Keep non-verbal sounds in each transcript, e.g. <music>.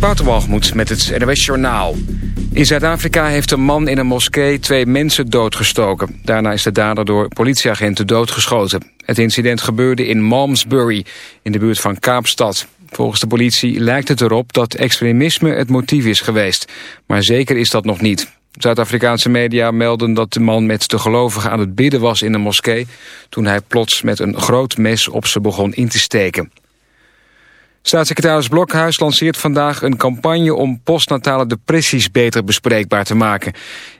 Waterwalgemoed met het NOS Journaal. In Zuid-Afrika heeft een man in een moskee twee mensen doodgestoken. Daarna is de dader door politieagenten doodgeschoten. Het incident gebeurde in Malmesbury, in de buurt van Kaapstad. Volgens de politie lijkt het erop dat extremisme het motief is geweest. Maar zeker is dat nog niet. Zuid-Afrikaanse media melden dat de man met de gelovigen aan het bidden was in een moskee... toen hij plots met een groot mes op ze begon in te steken. Staatssecretaris Blokhuis lanceert vandaag een campagne om postnatale depressies beter bespreekbaar te maken.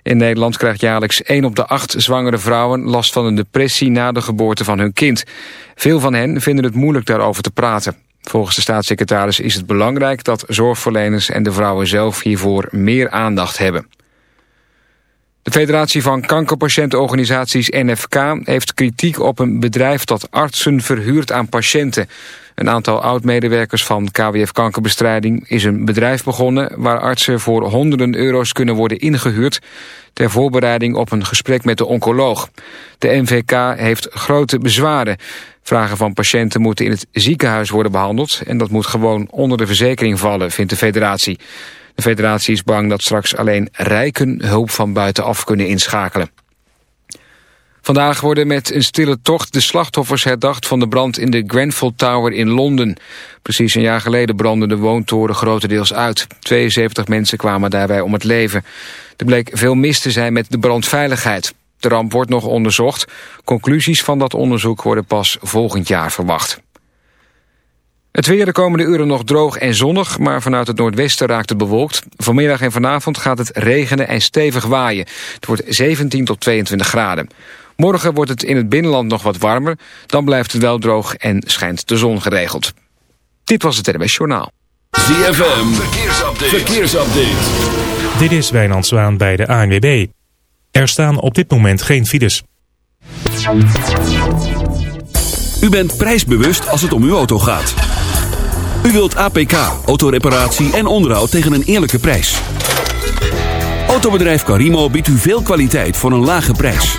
In Nederland krijgt jaarlijks 1 op de 8 zwangere vrouwen last van een depressie na de geboorte van hun kind. Veel van hen vinden het moeilijk daarover te praten. Volgens de staatssecretaris is het belangrijk dat zorgverleners en de vrouwen zelf hiervoor meer aandacht hebben. De Federatie van Kankerpatiëntenorganisaties NFK heeft kritiek op een bedrijf dat artsen verhuurt aan patiënten. Een aantal oud-medewerkers van KWF Kankerbestrijding is een bedrijf begonnen waar artsen voor honderden euro's kunnen worden ingehuurd ter voorbereiding op een gesprek met de oncoloog. De NVK heeft grote bezwaren. Vragen van patiënten moeten in het ziekenhuis worden behandeld en dat moet gewoon onder de verzekering vallen, vindt de federatie. De federatie is bang dat straks alleen rijken hulp van buitenaf kunnen inschakelen. Vandaag worden met een stille tocht de slachtoffers herdacht van de brand in de Grenfell Tower in Londen. Precies een jaar geleden brandde de woontoren grotendeels uit. 72 mensen kwamen daarbij om het leven. Er bleek veel mis te zijn met de brandveiligheid. De ramp wordt nog onderzocht. Conclusies van dat onderzoek worden pas volgend jaar verwacht. Het weer de komende uren nog droog en zonnig, maar vanuit het noordwesten raakt het bewolkt. Vanmiddag en vanavond gaat het regenen en stevig waaien. Het wordt 17 tot 22 graden. Morgen wordt het in het binnenland nog wat warmer. Dan blijft het wel droog en schijnt de zon geregeld. Dit was het NWS Journaal. ZFM, verkeersupdate. verkeersupdate. Dit is Wijnand Zwaan bij de ANWB. Er staan op dit moment geen files. U bent prijsbewust als het om uw auto gaat. U wilt APK, autoreparatie en onderhoud tegen een eerlijke prijs. Autobedrijf Carimo biedt u veel kwaliteit voor een lage prijs.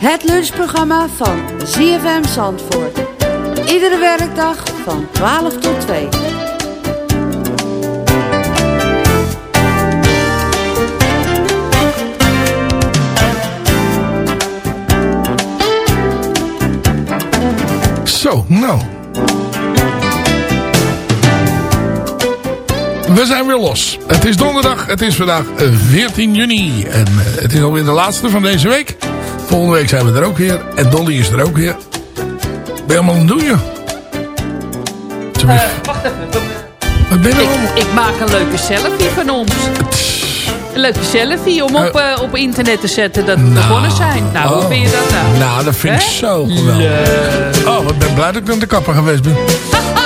Het lunchprogramma van ZFM Zandvoort. Iedere werkdag van 12 tot 2. Zo, nou. We zijn weer los. Het is donderdag. Het is vandaag eh, 14 juni. En eh, het is alweer de laatste van deze week. Volgende week zijn we er ook weer. En Dolly is er ook weer. Ben je allemaal aan het doen, joh? Eh, wacht even. Wat ben je Ik, ik maak een leuke selfie van ons. Een leuke selfie om op, eh, op internet te zetten dat we Nou, begonnen zijn. Nou, hoe oh. vind je dat nou? Nou, dat vind ik zo geweldig. Oh, ik ben blij dat ik naar de kapper geweest ben. <laughs>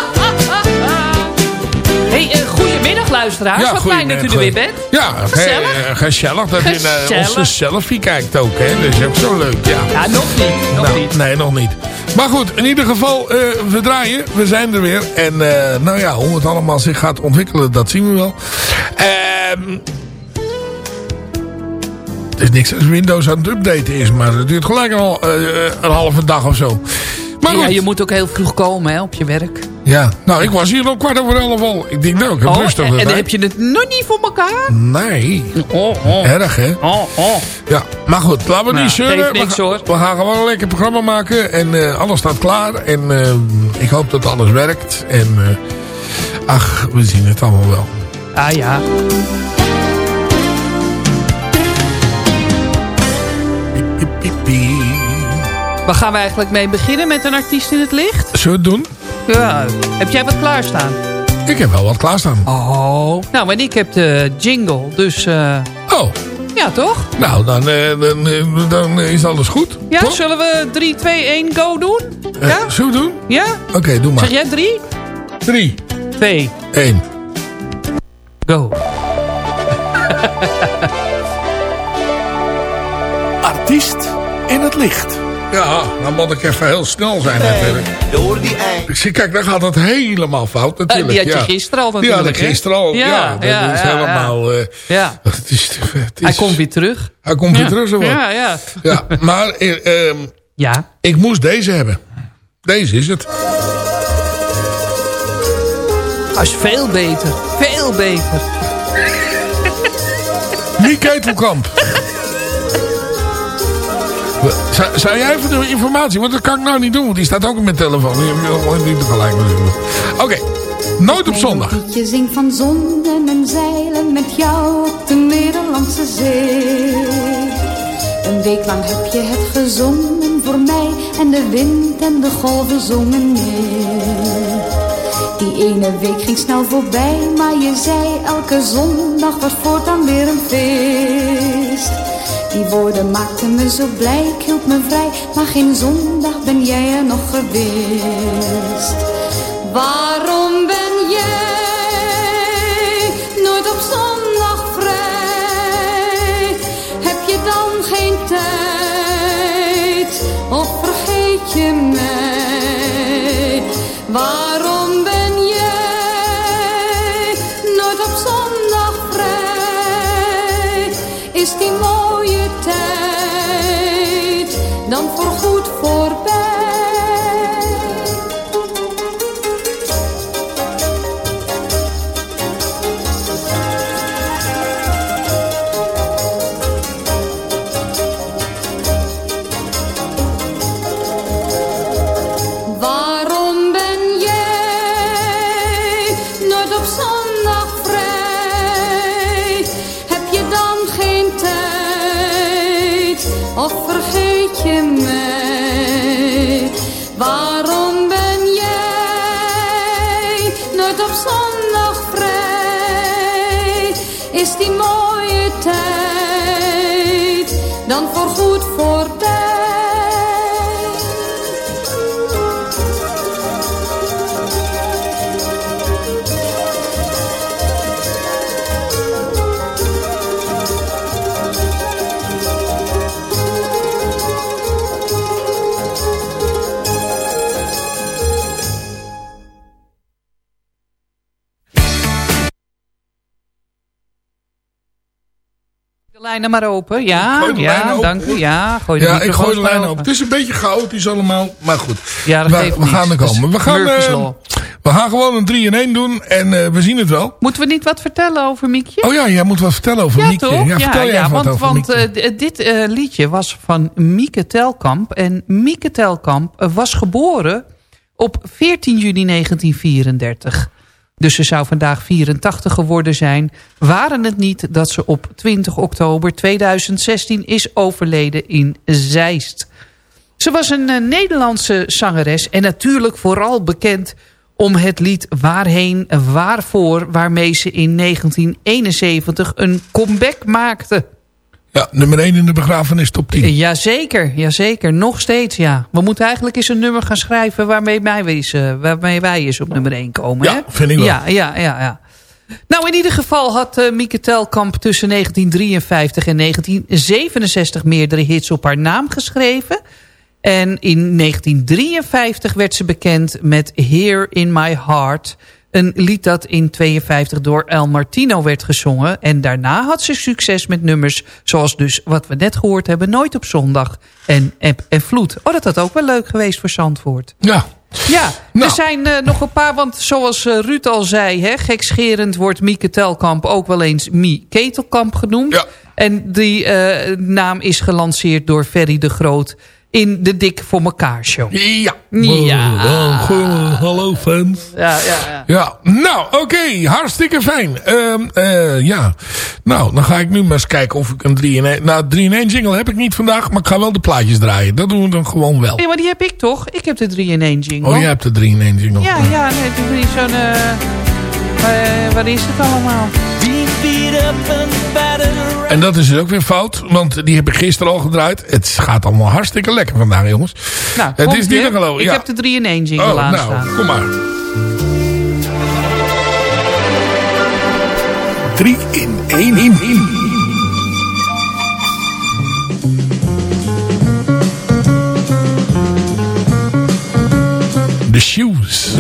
luisteraars. Wat fijn dat u er weer bent. Ja, Gezellig. ge- eh, gezellig dat je naar Gezellig. onze selfie kijkt ook. Hè? Dat is ook zo leuk, ja. Ja, nog niet. Nog Nou, niet. Nee, nog niet. Maar goed, in ieder geval, eh, we draaien. We zijn er weer. En eh, nou ja, hoe het allemaal zich gaat ontwikkelen, dat zien we wel. Ehm het is niks als Windows aan het updaten is, maar het duurt gelijk al eh, een halve dag of zo. Maar Ja, goed, je moet ook heel vroeg komen hè, op je werk. Ja. Nou, ik was hier om kwart over elf al. Ik denk, nou, ik heb Oh, rustig en, dan heb je het nog niet voor elkaar? Nee, Oh, oh. erg hè? Oh, oh. Ja, maar goed, laten we Nou, niet zeuren. niks, we, hoor. we gaan gewoon een lekker programma maken. En eh, alles staat klaar. En eh, ik hoop dat alles werkt. En eh, ach, we zien het allemaal wel. Ah ja. Piep, piep, piep, piep. Waar gaan we eigenlijk mee beginnen met een artiest in het licht? Zullen we het doen? Ja. Heb jij wat klaarstaan? Ik heb wel wat klaarstaan. Oh. Nou, en ik heb de jingle, dus eh, Oh, ja toch? nou, dan, eh, dan, eh, dan is alles goed. Ja, Toch? zullen we 3, 2, 1, go doen? Eh, Ja? Zullen we doen? Ja? Oké, doe maar. Zeg jij 3, 3, 2, 1. go. Artiest in het licht. Ja, dan moet ik even heel snel zijn natuurlijk. Door die ei. Ik zie, kijk, dan gaat het helemaal fout Eh, natuurlijk. die had je ja. gisteren al Die natuurlijk. had ik hè? gisteren al. Ja, Ja, dat ja, is ja, helemaal... eh, Ja. het is, het is, Hij komt weer terug. Hij komt weer terug zo wat. Ja, ja. Ja, maar eh, ehm, Ja. ik moest deze hebben. Deze is het. Hij is veel beter. Veel beter. Miek Ketelkamp. Zou, jij even de informatie... Want dat kan ik nou niet doen. Want die staat ook op mijn telefoon. Die gewoon niet tegelijk natuurlijk. Oké. Nooit op zondag. Liedje zing van zonden en zeilen met jou op de Nederlandse zee. Een week lang heb je het gezongen voor mij en de wind en de golven zongen mee. Die ene week ging snel voorbij, maar je zei elke zondag was voortaan weer een feest. Die woorden maakten me zo blij, ik hield me vrij, maar geen zondag ben jij er nog geweest. Waarom lijnen maar open. Ja, Gooi de ja, lijnen open. dank u. Ja, gooi de Ja, ik gooi de maar lijn op. open. Het is een beetje chaotisch allemaal, maar goed. Ja, dat we, geeft we gaan er komen. We gaan, eh, we gaan gewoon een 3 in 1 doen en eh, we zien het wel. Moeten we niet wat vertellen over Miekje? Oh ja, jij moet wat vertellen over ja, Miekje. toch? Ja, vertel jij even want, wat over want eh, dit liedje was van Mieke Telkamp. En Mieke Telkamp was geboren op 14 juni 1934. Dus ze zou vandaag 84 geworden zijn. Waren het niet dat ze op 20 oktober 2016 is overleden in Zeist. Ze was een eh, Nederlandse zangeres en natuurlijk vooral bekend om het lied Waarheen, Waarvoor... waarmee ze in 1971 een comeback maakte. Ja, nummer 1 in de begrafenis top 10. Jazeker, jazeker. Nog steeds, ja. We moeten eigenlijk eens een nummer gaan schrijven... waarmee wij, eens, eh, waarmee wij eens op nummer 1 komen. Ja, hè? vind ik wel. Ja, ja, ja, ja. Nou, in ieder geval had uh, Mieke Telkamp tussen 1953 en 1967 meerdere hits op haar naam geschreven. En in 1953 werd ze bekend met Here in My Heart. Een lied dat in 52 door El Martino werd gezongen. En daarna had ze succes met nummers zoals dus wat we net gehoord hebben. Nooit op zondag en Eb en Vloed. Oh, dat had ook wel leuk geweest voor Zandvoort. Ja. Ja, Nou. er zijn eh, nog een paar, want zoals eh, Ruud al zei... Hè, gekscherend wordt Mieke Telkamp ook wel eens Mie Ketelkamp genoemd. Ja. En die eh, naam is gelanceerd door Ferry de Groot... in de Dik voor mekaar show. Ja. Ja. Oh, hallo fans. Ja, ja, ja. Ja, nou, oké. hartstikke fijn. Ehm, eh, ja, nou, dan ga ik nu maar eens kijken of ik een 3 in 1... Nou, 3 in 1 jingle heb ik niet vandaag, maar ik ga wel de plaatjes draaien. Dat doen we dan gewoon wel. Nee, maar die heb ik toch? Ik heb de 3 in 1 jingle. Oh, jij hebt de 3 in 1 jingle. Ja, ja, nee, het is niet zo'n... eh waar, waar is het allemaal? En dat is dus ook weer fout, want die heb ik gisteren al gedraaid. Het gaat allemaal hartstikke lekker vandaag, jongens. Nou, het komt is ie, niet hè? te geloven. Ik ja. heb de 3 in 1 jingle Oh, aanstaan. nou, kom maar. 3 in 1 in. in. The shoes.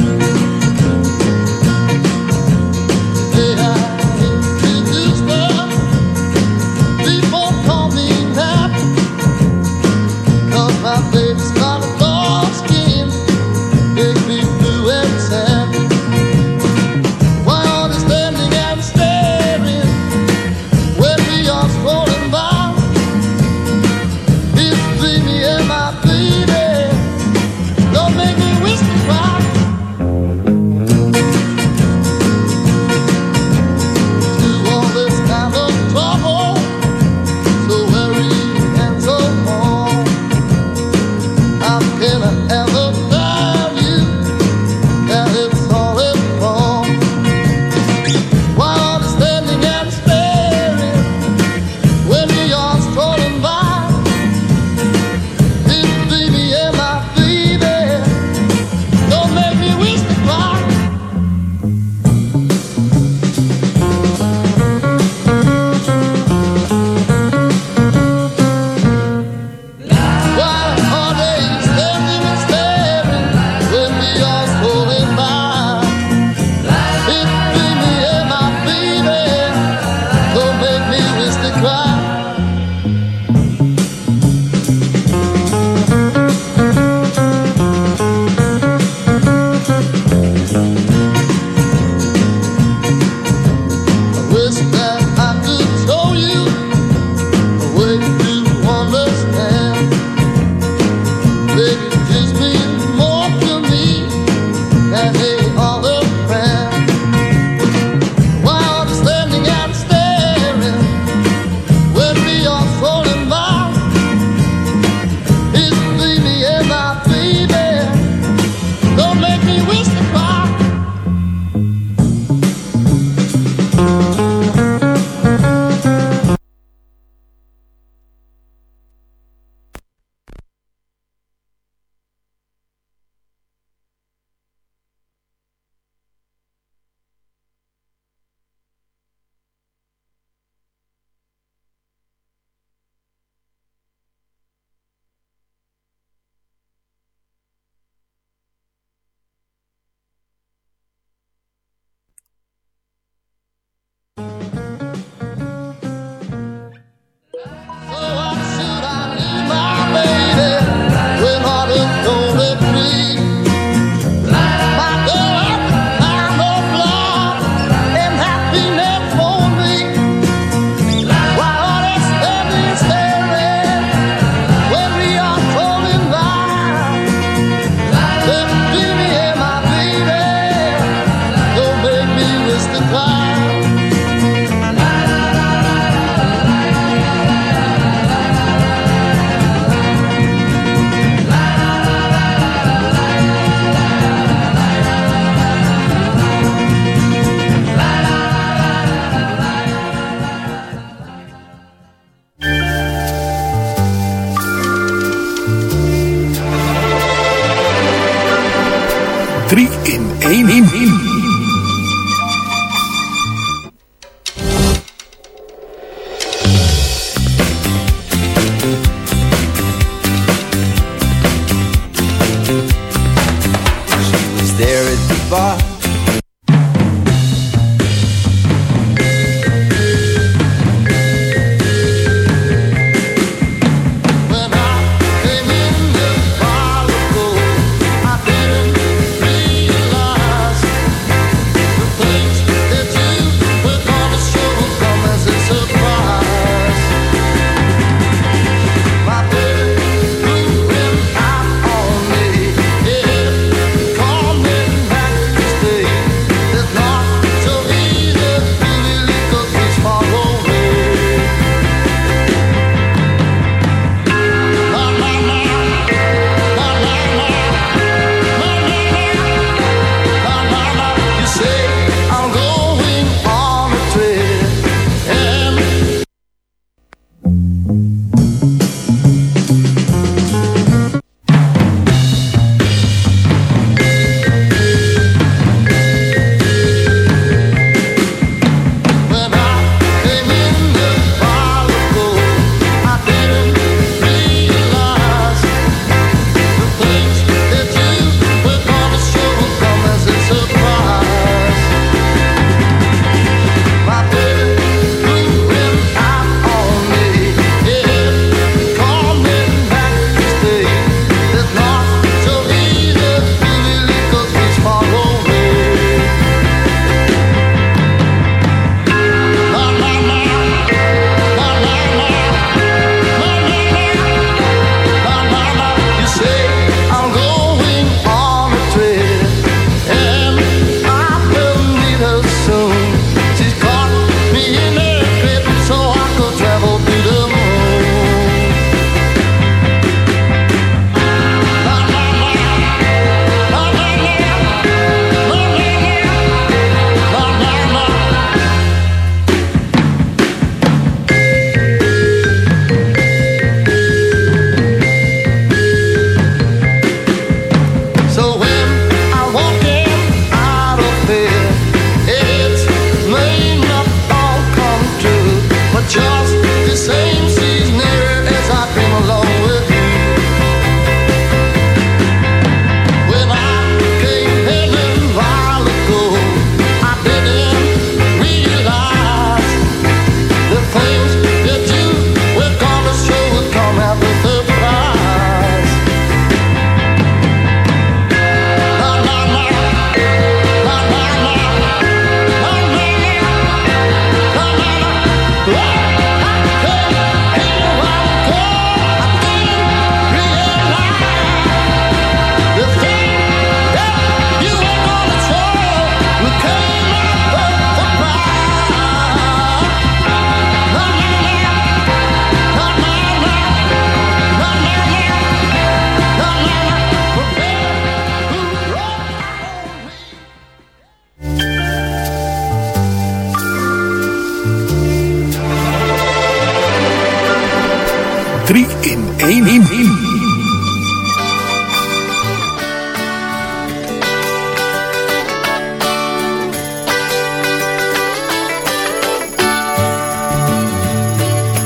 3 in 1 in 1.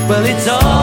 Well, it's all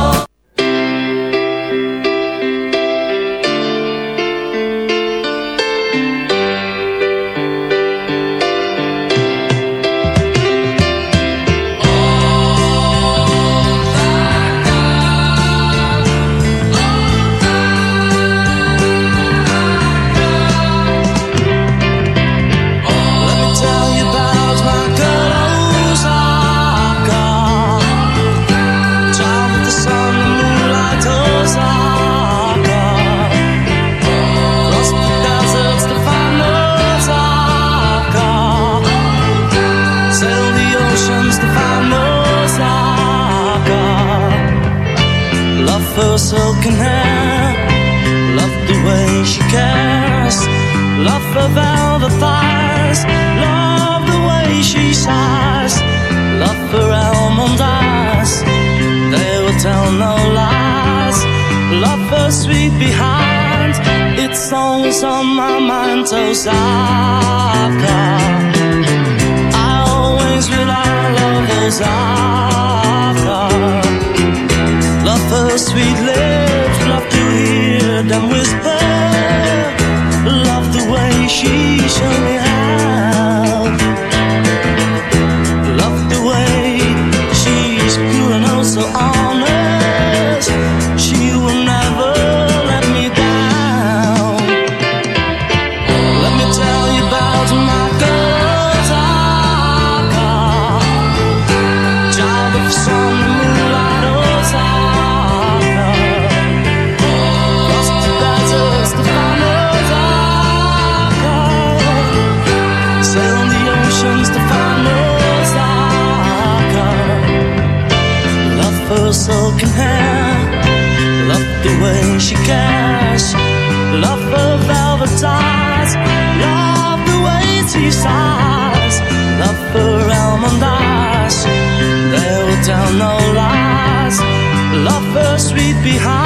behind.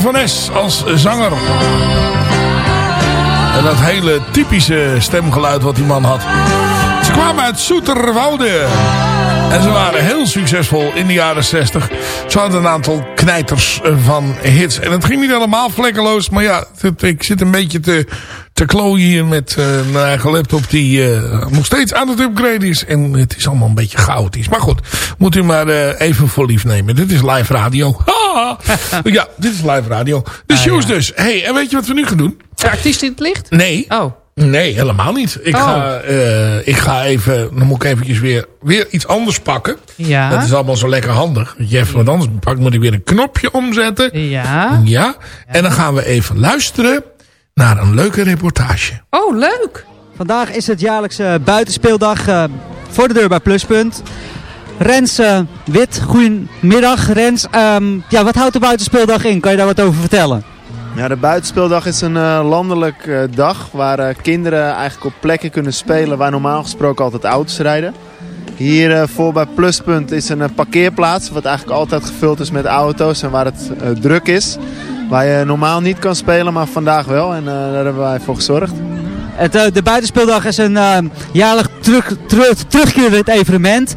Van Es als zanger. En dat hele typische stemgeluid wat die man had. Ze kwamen uit Soeterwoude. En ze waren heel succesvol in de jaren 60. Ze hadden een aantal knijters van hits. En het ging niet helemaal vlekkeloos. Maar ja, het- ik zit een beetje te, te klooien hier met eh, mijn eigen laptop. Die eh, nog steeds aan het upgraden is. En het is allemaal een beetje chaotisch. Maar goed, moet u maar eh, even voor lief nemen. Dit is live radio. Ja, dit is live radio. De shoes dus. hey, en weet je wat we nu gaan doen? Artiest in het licht? Nee. Oh. Nee, helemaal niet. Ik, Oh. ga, eh, ik ga even, dan moet ik eventjes weer, weer iets anders pakken. Ja. Dat is allemaal zo lekker handig. Je even wat anders pakt, moet ik weer een knopje omzetten. Ja. Ja. En dan gaan we even luisteren naar een leuke reportage. Oh, leuk. Vandaag is het jaarlijkse buitenspeeldag eh, voor de deur bij Pluspunt. Rens eh, Wit, goedemiddag Rens. Ehm, ja, wat houdt de buitenspeeldag in? Kan je daar wat over vertellen? Ja, de buitenspeeldag is een eh, landelijk eh, dag waar eh, kinderen eigenlijk op plekken kunnen spelen waar normaal gesproken altijd auto's rijden. Hier voor bij Pluspunt is een parkeerplaats wat eigenlijk altijd gevuld is met auto's en waar het druk is. Waar je normaal niet kan spelen, maar vandaag wel en daar hebben wij voor gezorgd. Het, de buitenspeeldag is een jaarlijk terug, terug, terugkerend evenement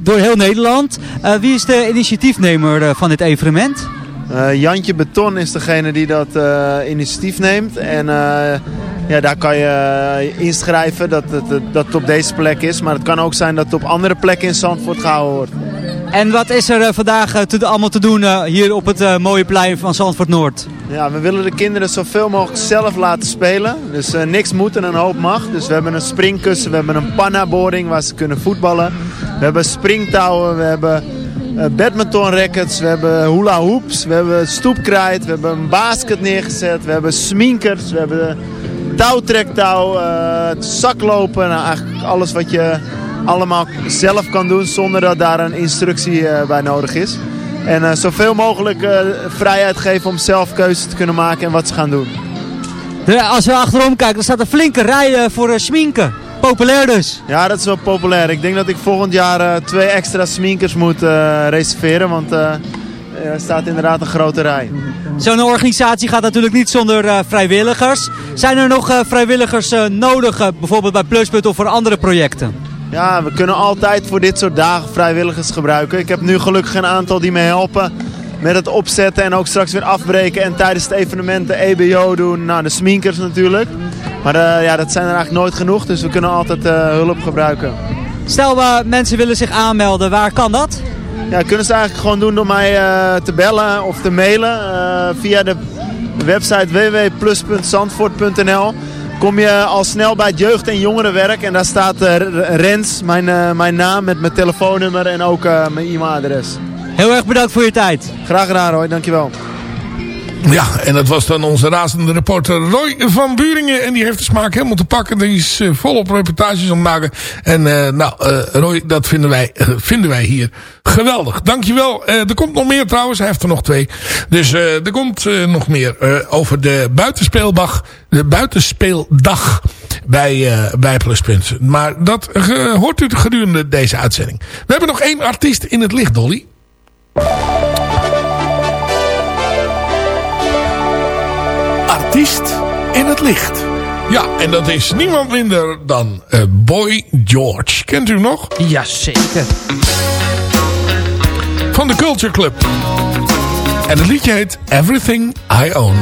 door heel Nederland. Wie is de initiatiefnemer van dit evenement? Eh, Jantje Beton is degene die dat eh, initiatief neemt. En eh, ja, daar kan je inschrijven dat het, dat het op deze plek is. Maar het kan ook zijn dat het op andere plekken in Zandvoort gehouden wordt. En wat is er vandaag te, allemaal te doen hier op het mooie plein van Zandvoort Noord? Ja, we willen de kinderen zoveel mogelijk zelf laten spelen. Dus niks moet en een hoop mag. Dus we hebben een springkussen, we hebben een pannaboarding waar ze kunnen voetballen. We hebben springtouwen, we hebben badminton rackets, we hebben hula hoops, we hebben stoepkrijt, we hebben een basket neergezet, we hebben sminkers, we hebben touwtrektouw, eh zaklopen. Nou, eigenlijk alles wat je allemaal zelf kan doen zonder dat daar een instructie eh, bij nodig is. En eh, zoveel mogelijk eh, vrijheid geven om zelf keuzes te kunnen maken en wat ze gaan doen. Als we achterom kijken, er staat een flinke rij eh, voor eh, schminken. Populair dus. Ja, dat is wel populair. Ik denk dat ik volgend jaar eh, twee extra sminkers moet eh, reserveren, want eh, er staat inderdaad een grote rij. Zo'n organisatie gaat natuurlijk niet zonder vrijwilligers. Zijn er nog vrijwilligers nodig, bijvoorbeeld bij Pluspunt of voor andere projecten? ja, we kunnen altijd voor dit soort dagen vrijwilligers gebruiken. Ik heb nu gelukkig een aantal die me helpen met het opzetten en ook straks weer afbreken. En tijdens het evenement de EBO doen. Nou, de sminkers natuurlijk. Maar eh, ja, dat zijn er eigenlijk nooit genoeg, dus we kunnen altijd eh, hulp gebruiken. Stel, uh, mensen willen zich aanmelden. Waar kan dat? Ja, kunnen ze eigenlijk gewoon doen door mij te bellen of te mailen. Via de website www.plus.zandvoort.nl kom je al snel bij het jeugd- en jongerenwerk. En daar staat uh, Rens, mijn, mijn naam met mijn telefoonnummer en ook mijn e-mailadres. Heel erg bedankt voor je tijd. Graag gedaan Roy, dankjewel. Ja, en dat was dan onze razende reporter Roy van Buringen. En die heeft de smaak helemaal te pakken. Die is uh, volop reportages aan maken. En uh, nou, uh, Roy, dat vinden wij, vinden wij hier geweldig. Dankjewel. er komt nog meer trouwens. Hij heeft er nog twee. Dus er komt nog meer over de buitenspeeldag. De buitenspeeldag bij, bij Pluspunt. Maar dat hoort u gedurende deze uitzending. We hebben nog één artiest in het licht, Dolly. Artiest in het licht. Ja, en dat is niemand minder dan uh, Boy George. Kent u hem nog? Jazeker. Van de Culture Club. En het liedje heet Everything I Own.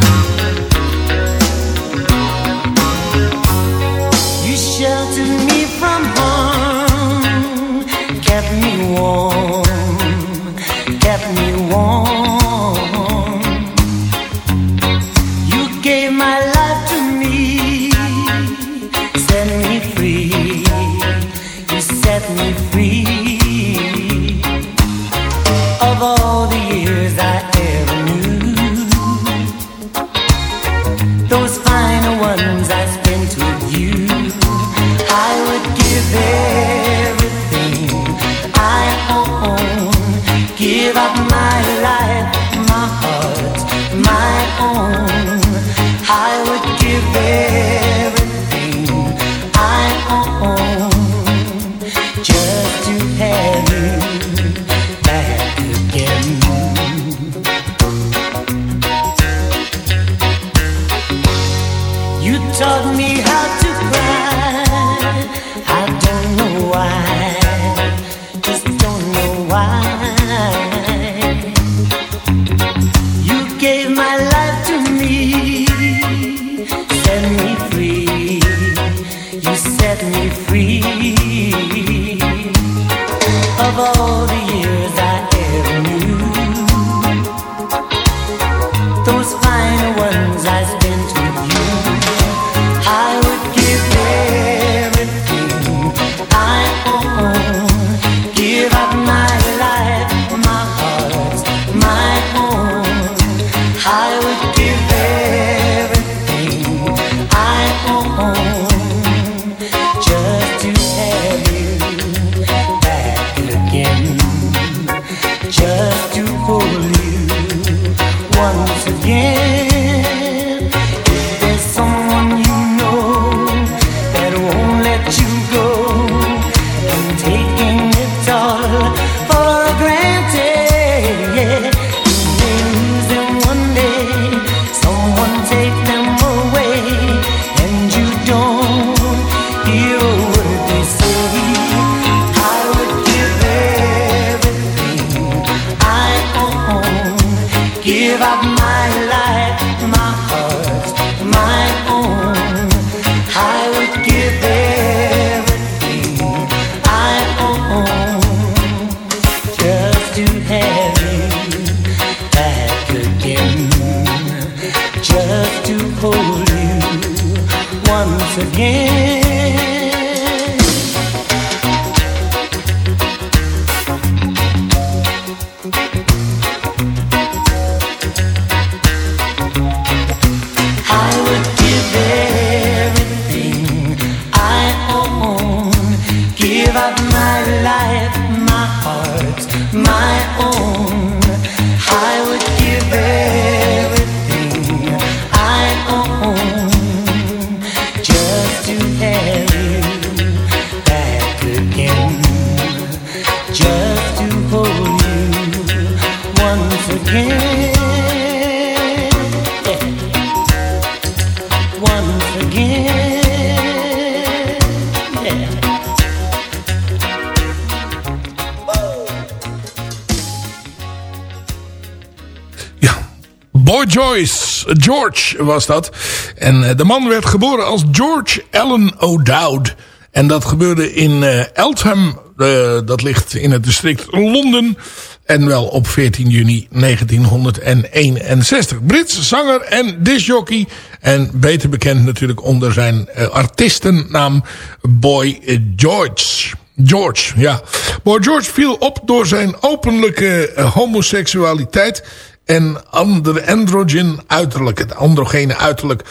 Joyce, George was dat. En eh, de man werd geboren als George Allen O'Dowd. En dat gebeurde in uh, Eltham, uh, dat ligt in het district Londen. En wel op 14 juni 1961. Brits zanger en disjockey. En beter bekend natuurlijk onder zijn artiestennaam Boy George. George, ja. Boy George viel op door zijn openlijke homoseksualiteit en andere androgen uiterlijk, het androgene uiterlijk.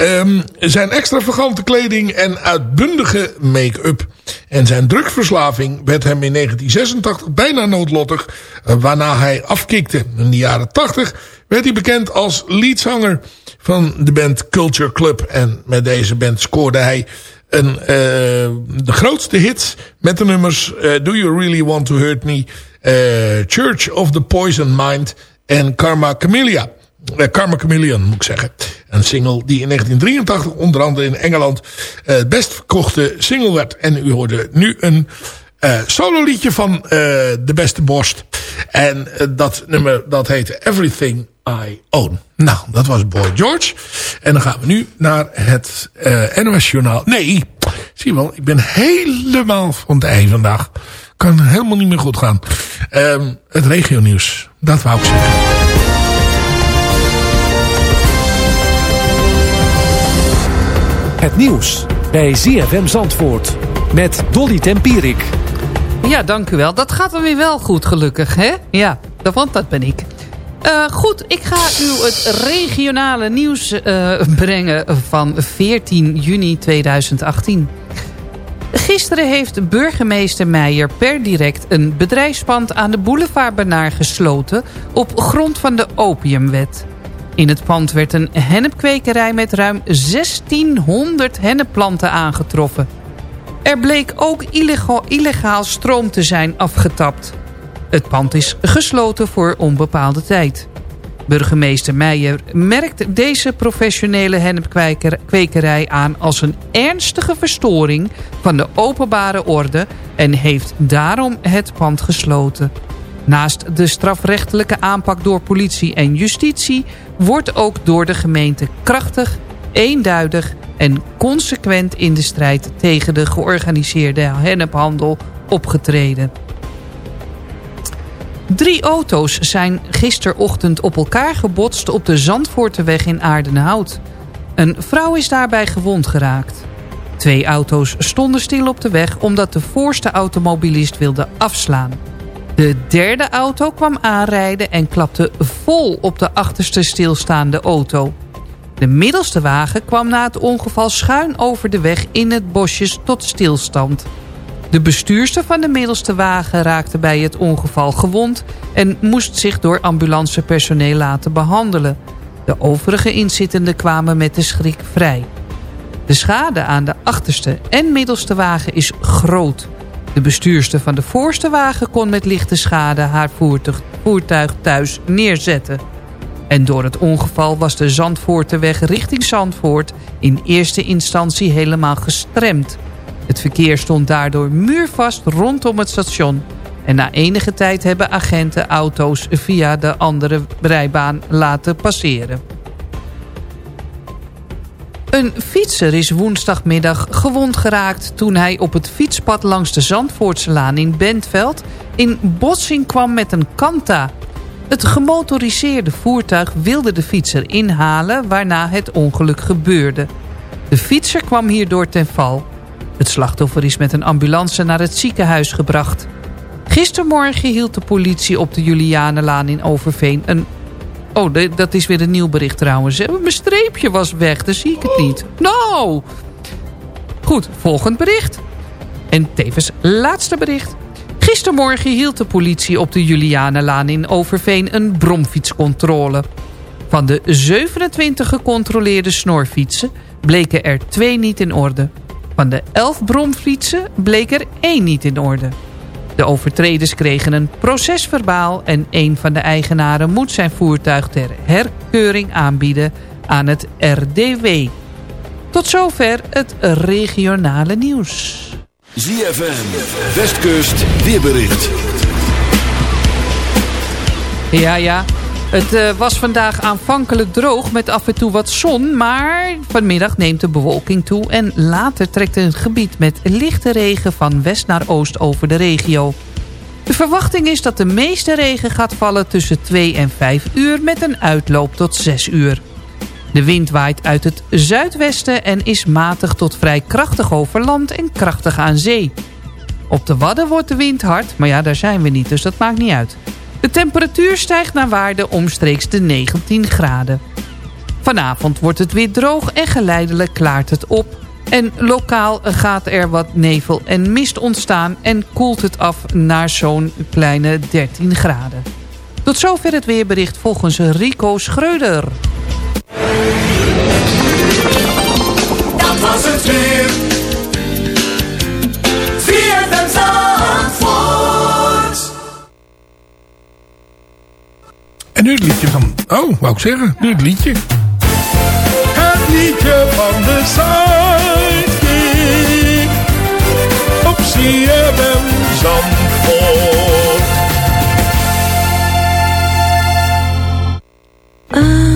Um, zijn extravagante kleding en uitbundige make-up. En zijn drugsverslaving werd hem in 1986 bijna noodlottig, uh, waarna hij afkikte. In de jaren 80 werd hij bekend als leadzanger van de band Culture Club. En met deze band scoorde hij een, uh, de grootste hits met de nummers uh, Do You Really Want To Hurt Me, Church of the Poison Mind en Karma Chameleon. Eh, Karma Chameleon moet ik zeggen. Een single die in 1983 onder andere in Engeland eh, best verkochte single werd. En u hoorde nu een uh, solo liedje van uh, De Beste Borst. En uh, dat nummer dat heet Everything I Own. Nou, dat was Boy George. En dan gaan we nu naar het NOS Journaal. Nee, zie wel, ik ben helemaal van het ei vandaag. Kan helemaal niet meer goed gaan. Um, het regionieuws, dat wou ik zeggen. Het nieuws bij ZFM Zandvoort met Dolly Tempierik. Ja, dank u wel. Dat gaat dan weer wel goed, gelukkig, hè? Ja, want dat ben ik. Uh, goed, ik ga u het regionale nieuws uh, <laughs> brengen van 14 juni 2018. Gisteren heeft burgemeester Meijer per direct een bedrijfspand aan de boulevard Benaar gesloten op grond van de opiumwet. In het pand werd een hennepkwekerij met ruim 1600 hennepplanten aangetroffen. Er bleek ook illegaal, illegaal stroom te zijn afgetapt. Het pand is gesloten voor onbepaalde tijd. Burgemeester Meijer merkt deze professionele hennepkwekerij aan als een ernstige verstoring van de openbare orde en heeft daarom het pand gesloten. Naast de strafrechtelijke aanpak door politie en justitie wordt ook door de gemeente krachtig, eenduidig en consequent in de strijd tegen de georganiseerde hennephandel opgetreden. Drie auto's zijn gisterochtend op elkaar gebotst op de Zandvoorteweg in Aardenhout. Een vrouw is daarbij gewond geraakt. Twee auto's stonden stil op de weg omdat de voorste automobilist wilde afslaan. De derde auto kwam aanrijden en klapte vol op de achterste stilstaande auto. De middelste wagen kwam na het ongeval schuin over de weg in het bosjes tot stilstand. De bestuurster van de middelste wagen raakte bij het ongeval gewond... en moest zich door ambulancepersoneel laten behandelen. De overige inzittenden kwamen met de schrik vrij. De schade aan de achterste en middelste wagen is groot. De bestuurster van de voorste wagen kon met lichte schade haar voertuig thuis neerzetten. En door het ongeval was de Zandvoorteweg richting Zandvoort... in eerste instantie helemaal gestremd... Het verkeer stond daardoor muurvast rondom het station. En na enige tijd hebben agenten auto's via de andere rijbaan laten passeren. Een fietser is woensdagmiddag gewond geraakt toen hij op het fietspad langs de Zandvoortselaan in Bentveld in botsing kwam met een kanta. Het gemotoriseerde voertuig wilde de fietser inhalen waarna het ongeluk gebeurde. De fietser kwam hierdoor ten val. Het slachtoffer is met een ambulance naar het ziekenhuis gebracht. Gistermorgen hield de politie op de Julianenlaan in Overveen een... Oh, dat is weer een nieuw bericht trouwens. Mijn streepje was weg, dan zie ik het niet. Nou! Goed, volgend bericht. En tevens laatste bericht. Gistermorgen hield de politie op de Julianenlaan in Overveen een bromfietscontrole. Van de 27 gecontroleerde snorfietsen bleken er twee niet in orde. Van de elf bromfietsen bleek er één niet in orde. De overtreders kregen een procesverbaal en een van de eigenaren moet zijn voertuig ter herkeuring aanbieden aan het RDW. Tot zover het regionale nieuws. ZFM, Westkust, weerbericht. Ja, ja. Het eh, was vandaag aanvankelijk droog met af en toe wat zon... maar vanmiddag neemt de bewolking toe... en later trekt een gebied met lichte regen van west naar oost over de regio. De verwachting is dat de meeste regen gaat vallen tussen 2 en 5 uur... met een uitloop tot 6 uur. De wind waait uit het zuidwesten en is matig tot vrij krachtig over land en krachtig aan zee. Op de Wadden wordt de wind hard, maar ja, daar zijn we niet, dus dat maakt niet uit. De temperatuur stijgt naar waarde omstreeks de 19 graden. Vanavond wordt het weer droog en geleidelijk klaart het op. En lokaal gaat er wat nevel en mist ontstaan en koelt het af naar zo'n kleine 13 graden. Tot zover het weerbericht volgens Rico Schreuder. Dat was het weer. En nu het liedje van... Oh, wou ik zeggen. Nu het liedje. Het liedje van de Sidekick. Op CFM Zandvoort. I'm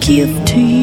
give to you.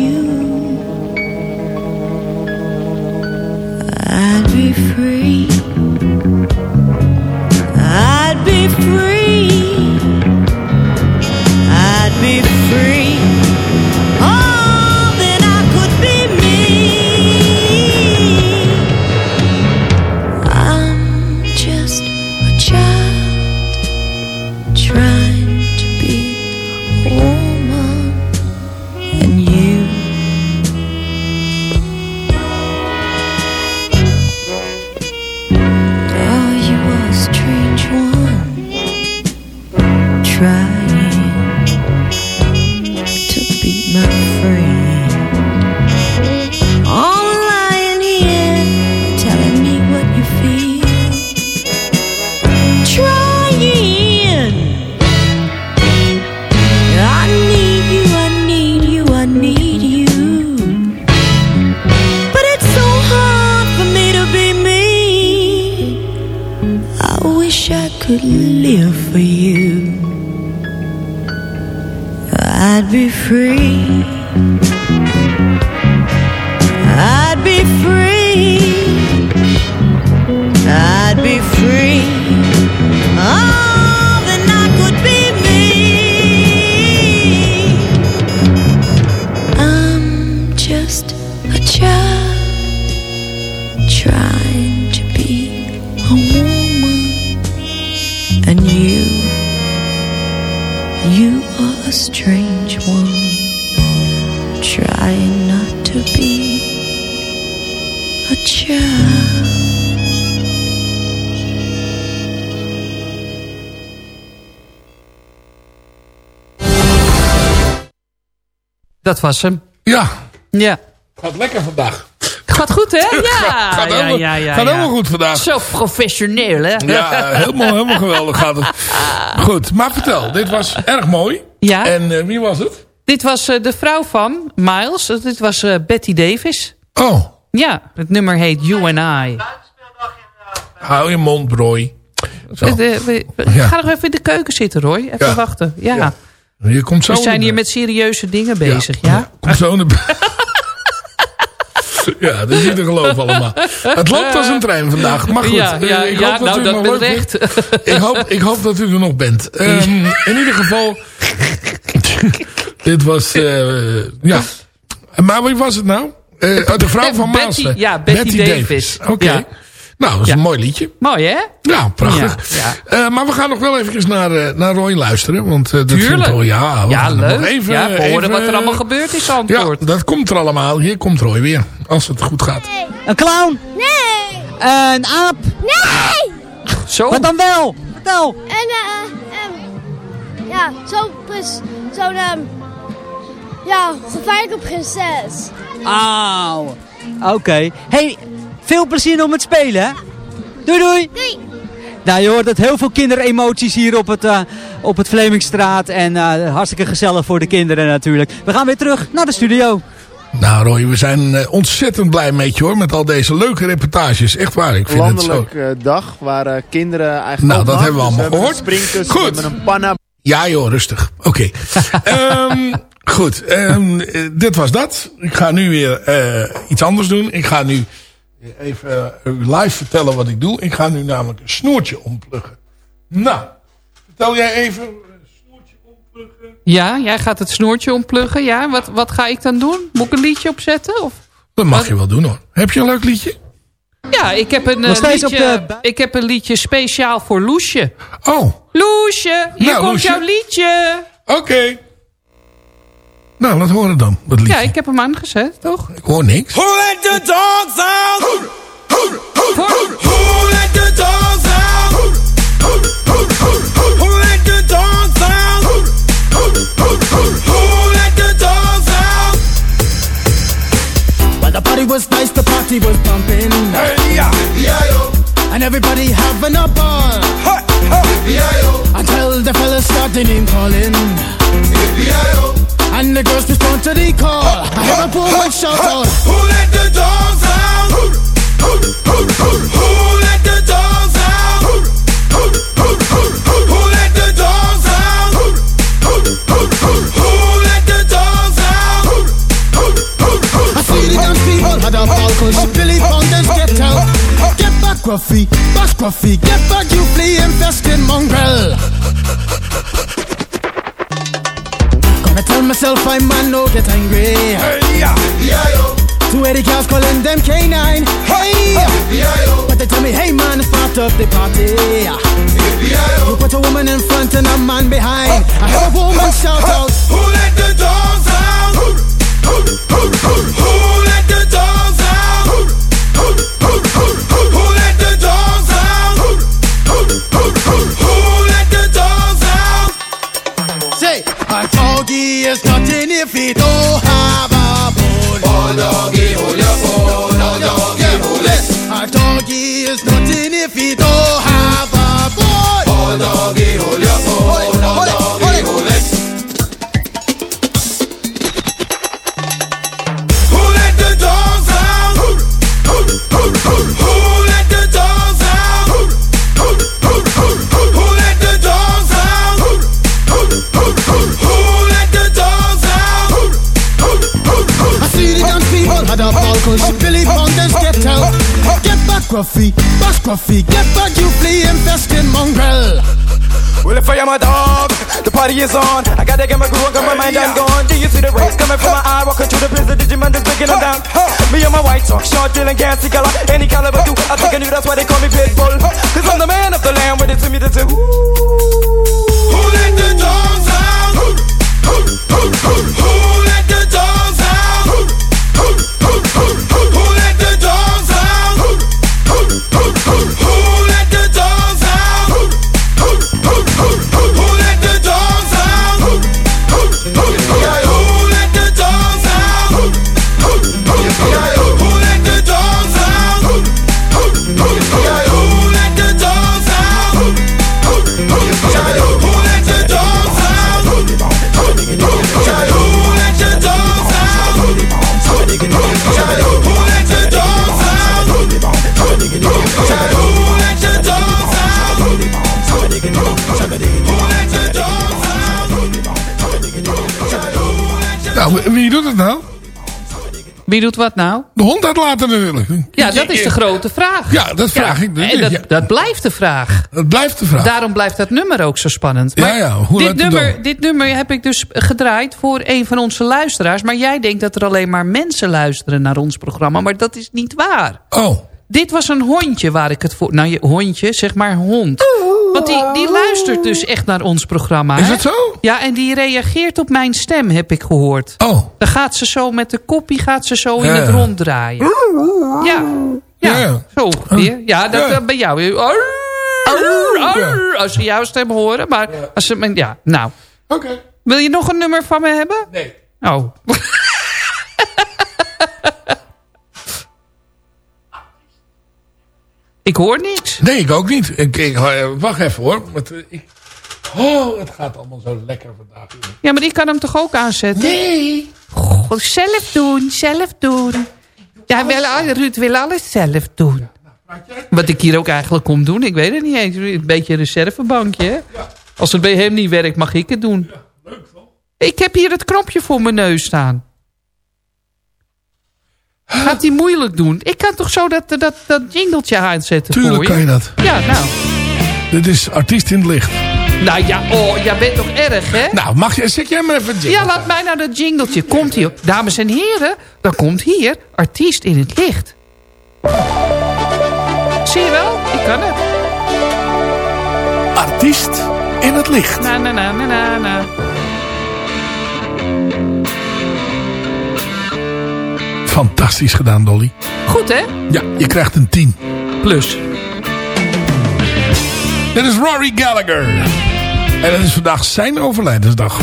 Was hem. Ja. Ja. Gaat lekker vandaag. Gaat goed, hè? <laughs> Ja, gaat ja, helemaal, ja, ja, gaat helemaal goed vandaag. Zo professioneel, hè? Ja, helemaal, helemaal geweldig gaat het. Goed, maar vertel. Dit was erg mooi. Ja. En eh, wie was het? Dit was eh, de vrouw van Miles. Dit was eh, Betty Davis. Oh. Ja, het nummer heet You and I. Hou je mond, brooi. Zo. Ga nog even in de keuken zitten, Roy. Even wachten. Ja. Je komt zo We zijn hier met serieuze dingen bezig, ja? Komt zo naar <laughs> Ja, dat is niet te geloven allemaal. Het loopt als een trein vandaag. Maar goed, Ja, ja, ik ja, hoop dat nou, u dat nog met leuk recht. vindt. Ik hoop, ik hoop dat u er nog bent. Ehm, in ieder geval... <laughs> dit was... eh, ja. Maar wie was het nou? Eh, de vrouw van Maasle. ja, Betty Davis. Oké. Nou, dat is een mooi liedje. Mooi, hè? Ja, prachtig. Ja, Eh, maar we gaan nog wel even naar, eh, naar Roy luisteren. Want, eh, dat Tuurlijk. vindt Roy, ja, we Ja, leuk. Nog even, Ja, we horen even, wat er allemaal gebeurd is, Zandvoort. Ja, dat komt er allemaal. Hier komt Roy weer. Als het goed gaat. Een clown? Nee! Een aap? Nee! Zo? Wat dan wel? Vertel. En eh, ehm, ja, zo pres, zo'n ehm, ja, gevaarlijke prinses. Auw. Oké. Hey, veel plezier om het spelen, hè? Doei, doei. Doei. Nou, je hoort dat heel veel kinderemoties hier op het, eh op het Vlemingstraat. En eh, hartstikke gezellig voor de kinderen natuurlijk. We gaan weer terug naar de studio. Nou Roy, we zijn eh, ontzettend blij met je hoor. Met al deze leuke reportages. Echt waar, ik vind het zo. Landelijk dag waar kinderen eigenlijk Nou, dat mag. hebben we Dus allemaal hebben gehoord. Een Goed. we hebben een panna. Ja joh, rustig. Oké. <laughs> Ehm, goed, ehm, eh, dit was dat. Ik ga nu weer eh, iets anders doen. Ik ga nu even eh, live vertellen wat ik doe. Ik ga nu namelijk een snoertje ompluggen. Nou, vertel jij even... Ja, jij gaat het snoertje ompluggen. Ja, wat, wat ga ik dan doen? Moet ik een liedje opzetten? Of? Dat mag je wel doen hoor. Heb je een leuk liedje? Ja, ik heb een, eh, op liedje, de ik heb een liedje speciaal voor Loesje. Oh, Loesje, hier Nou, komt Loesje. jouw liedje. oké. Nou, laat horen dan. Dat liedje. Ja, ik heb hem aangezet, toch? Ik hoor niks. Who let the dogs out? Who let the dogs out? Who let the dogs out? Who let the dogs out? Well, the party was nice, the party was pumping. Hey, yeah. And everybody having a ball. Hey, hey. Until the fellas started name calling. And the girls respond to the call. I hear a woman shout out. Who let the dogs out? Who let the dogs out? Who let the dogs out? Who let the dogs out? I see the dance people had a ball cause Billy Fountains get out. Get back, Gruffy, back, Gruffy, get back, you flea infested mongrel. Gonna tell myself I'm man no get angry. Hey, yeah. Two Eddie cows calling them K9. Hey! But they tell me, hey man, start up the party. You put a woman in front and a man behind. I heard a woman shout out. Who let the dogs out? Who who, who, who, who let the dogs out? Who let doggy is nothing if he don't oh, have a bone. Oh doggy, hold your bone. Oh doggy, hold it. A doggy is nothing if Get back, Gruffy, get back, you flea infested mongrel. Well, if I am a dog, the party is on. I gotta get my groove on, got my mind, I'm gone. Do you see the rays coming from my eye? Walking through the prison, Digimon is breaking them down. Me and my white talk, short, dealing, gassy color. Any caliber, do. I think I knew that's why they call me Pitbull. Nou, wie doet het nou? Wie doet wat nou? De hond uitlaten natuurlijk. Ja, dat is de grote vraag. Ja, dat vraag ik. En dat, dat blijft de vraag. Dat blijft de vraag. Daarom blijft dat nummer ook zo spannend. Ja, ja, hoe dit, nummer, dit nummer heb ik dus gedraaid voor een van onze luisteraars. Maar jij denkt dat er alleen maar mensen luisteren naar ons programma. Maar dat is niet waar. Oh. Dit was een hondje waar ik het voor... Nou, je hondje, zeg maar hond. Want die, die luistert dus echt naar ons programma. Is hè? dat zo? Ja, en die reageert op mijn stem, heb ik gehoord. Oh. Dan gaat ze zo met de koppie gaat ze zo in Ja. het rond draaien. Ja, ja, zo ongeveer. Ja, dat Ja. eh, bij jou. Arr, arr, arr, als ze jouw stem horen. Maar als ze... mijn- Ja, nou. Oké. Wil je nog een nummer van me hebben? Nee. Oh. <laughs> ik hoor niks. Nee, ik ook niet. Ik, ik, eh, wacht even hoor. Want, eh, ik, oh, het gaat allemaal zo lekker vandaag. Ja, maar die kan hem toch ook aanzetten? Nee. God, zelf doen, zelf doen. Ja, wil, Ruud wil alles zelf doen. Wat ik hier ook eigenlijk kom doen, ik weet het niet eens. Een beetje een reservebankje, hè? Als het bij hem niet werkt, mag ik het doen. Ik heb hier het knopje voor mijn neus staan. Gaat hij moeilijk doen? Ik kan toch zo dat, dat, dat jingletje aanzetten Tuurlijk voor je? kan je dat. Ja, nou. Dit is artiest in het licht. Nou ja, oh, jij bent toch erg, hè? Nou, mag je, zet jij maar even jingle. Ja, laat mij nou dat jingletje. Komt hier. Dames en heren, dan komt hier artiest in het licht. Zie je wel? Ik kan het. Artiest in het licht. Na, na, na, na, na, na. Fantastisch gedaan, Dolly. Goed, hè? Ja, je krijgt een 10. Plus. Dit is Rory Gallagher. En het is vandaag zijn overlijdensdag.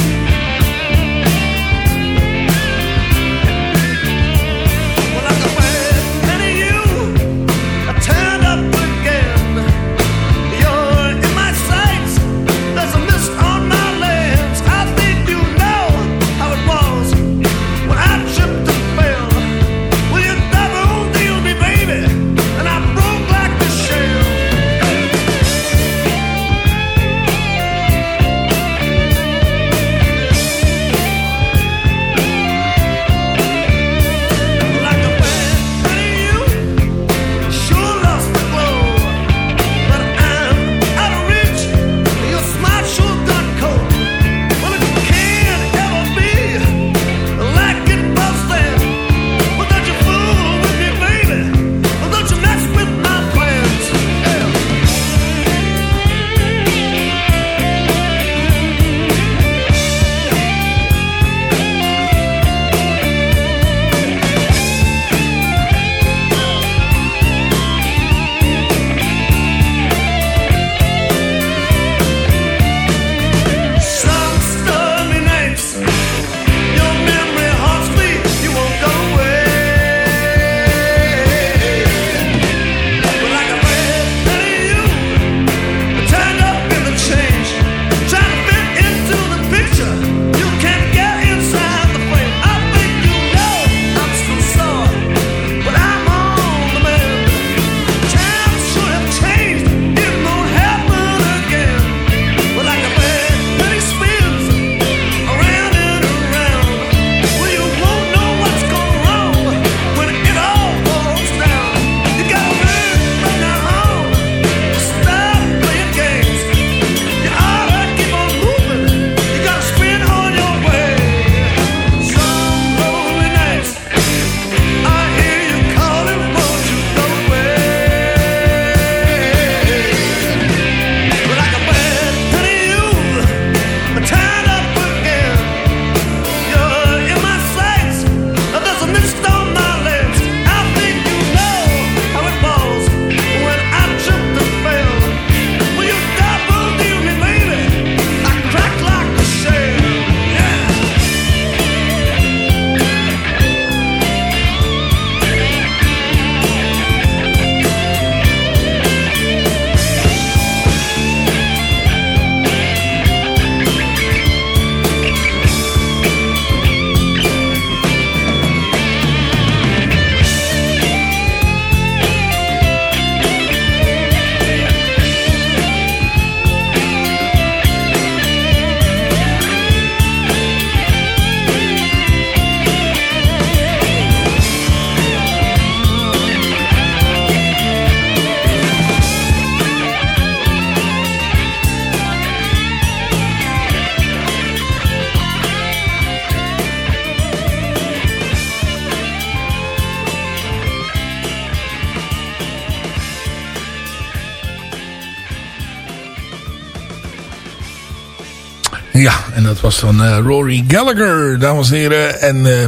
Was dan eh, Rory Gallagher, dames en heren. En eh,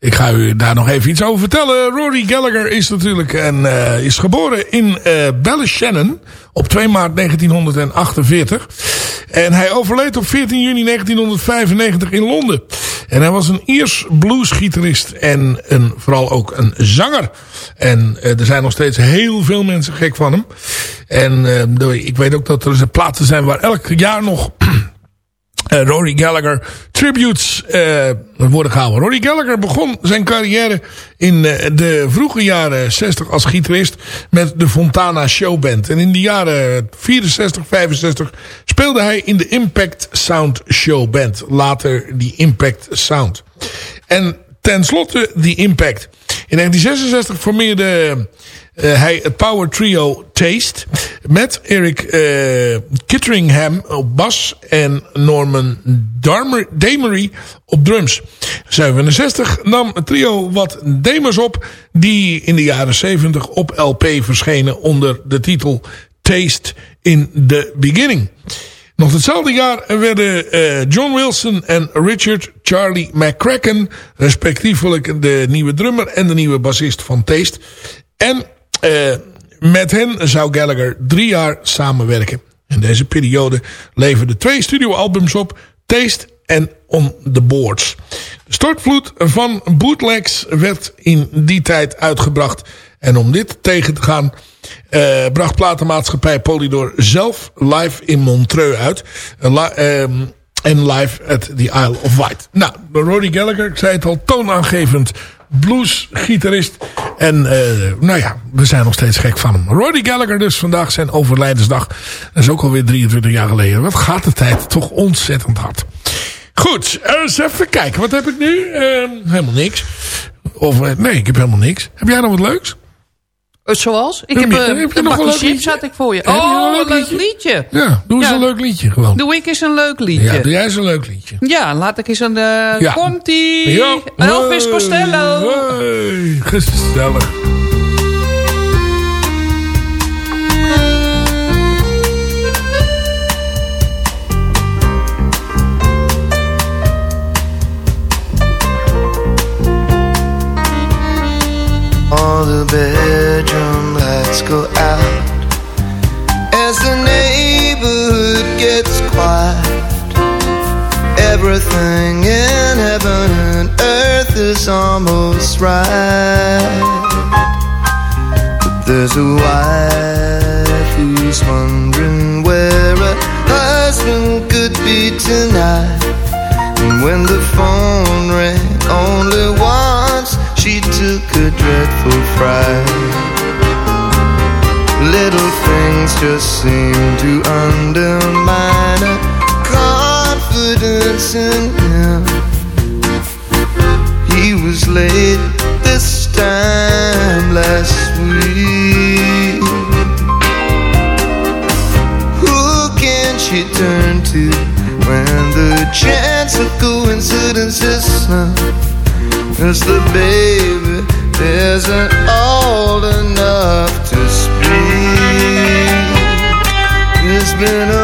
ik ga u daar nog even iets over vertellen. Rory Gallagher is natuurlijk en, eh, is geboren in Ballyshannon op 2 maart 1948. En hij overleed op 14 juni 1995 in Londen. En hij was een Iers bluesgitarist en een, vooral ook een zanger. En er zijn nog steeds heel veel mensen gek van hem. En ik weet ook dat er plaatsen zijn waar elk jaar nog... eh, Rory Gallagher tributes eh, worden gehouden. Rory Gallagher begon zijn carrière in eh, de vroege jaren 60 als gitarist met de Fontana Showband. En in de jaren 64, 65 speelde hij in de Impact Sound Showband. Later die Impact Sound. En tenslotte die Impact. In 1966 formeerde eh, hij het power trio Taste met Eric eh, Kitteringham op bas en Norman Darmer, Damery op drums. 67 nam het trio wat demos op die in de jaren 70 op LP verschenen onder de titel Taste in the Beginning. Nog hetzelfde jaar werden eh, John Wilson en Richard Charlie McCracken... respectievelijk de nieuwe drummer en de nieuwe bassist van Taste. En eh, met hen zou Gallagher drie jaar samenwerken. In deze periode leverden twee studioalbums op... Taste en On The Boards. De stortvloed van bootlegs werd in die tijd uitgebracht... En om dit tegen te gaan uh, bracht platenmaatschappij Polydor zelf live in Montreux uit. Uh, um, en live at the Isle of Wight. Nou, Roddy Gallagher, zei het al, toonaangevend bluesgitarist. En uh, nou ja, we zijn nog steeds gek van hem. Roddy Gallagher dus vandaag zijn overlijdensdag. Dat is ook alweer 23 jaar geleden. Wat gaat de tijd toch ontzettend hard. Goed, eens even kijken. Wat heb ik nu? Uh, helemaal niks. Of, nee, ik heb helemaal niks. Heb jij nog wat leuks? Zoals? Ik heb, heb, uh, heb een nog bakje chips had ik voor je. Heb Oh, een een leuk leuk liedje. Ja, doe eens Ja. een leuk liedje gewoon. Doe ik eens een leuk liedje. Ja, doe jij eens een leuk liedje. Ja, laat ik eens een... Uh, Ja. Komt-ie! Ja. Elvis Hey, Costello! hey, gezellig. All the bedroom lights go out as the neighborhood gets quiet. Everything in heaven and earth is almost right. But there's a wife who's wondering where a husband could be tonight. And when the phone rang only once, she took a dreadful fright. Little things just seem to undermine her confidence in him. He was late this time last week. Who can she turn to when the chance of coincidence is slim? Cause the baby isn't been a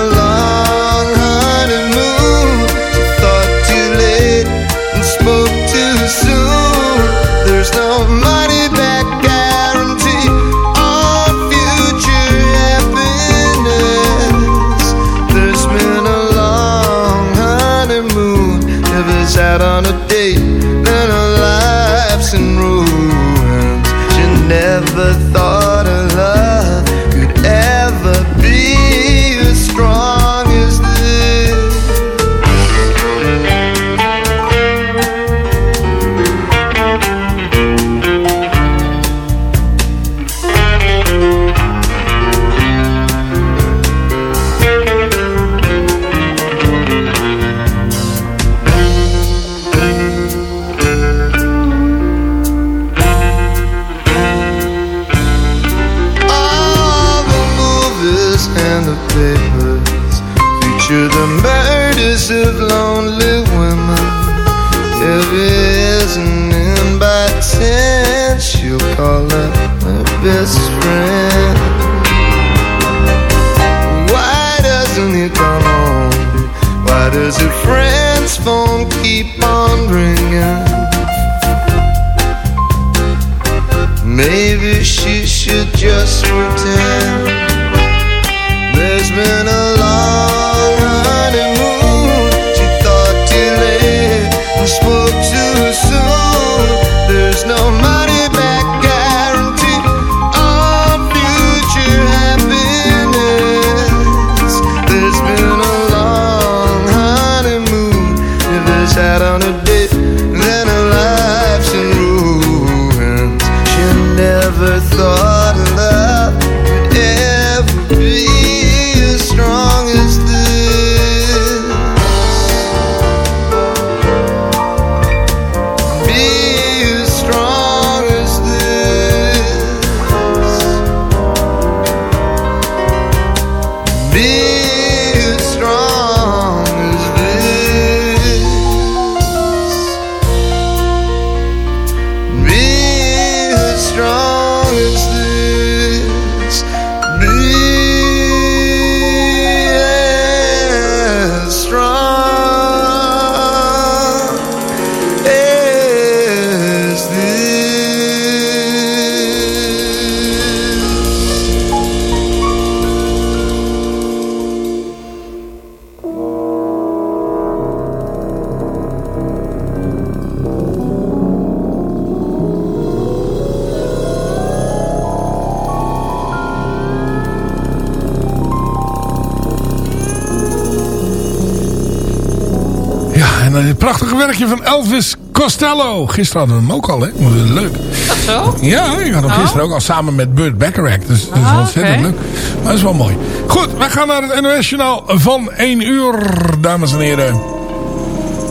prachtige werkje van Elvis Costello. Gisteren hadden we hem ook al, hè? Leuk. Dat zo? Ja, ik had hem Oh. gisteren ook al samen met Burt Bacharach. Dus dat is Ah, ontzettend leuk. Maar dat is wel mooi. Goed, wij gaan naar het NOS Journaal van 1 uur, dames en heren.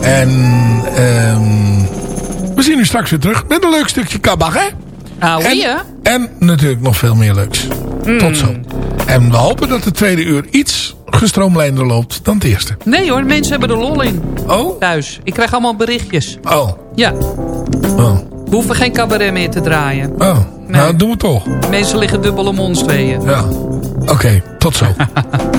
En ehm we zien u straks weer terug met een leuk stukje cabaret. Ah, en, hè? en natuurlijk nog veel meer leuks. Hmm. Tot zo. En we hopen dat het tweede uur iets gestroomlijnder loopt dan het eerste. Nee hoor, mensen hebben er lol in. Oh? Thuis. Ik krijg allemaal berichtjes. Oh. Ja. Oh. We hoeven geen cabaret meer te draaien. Oh. Nou, dat doen we toch. Mensen liggen dubbel om ons tweeën. Ja. Oké, tot zo. <laughs>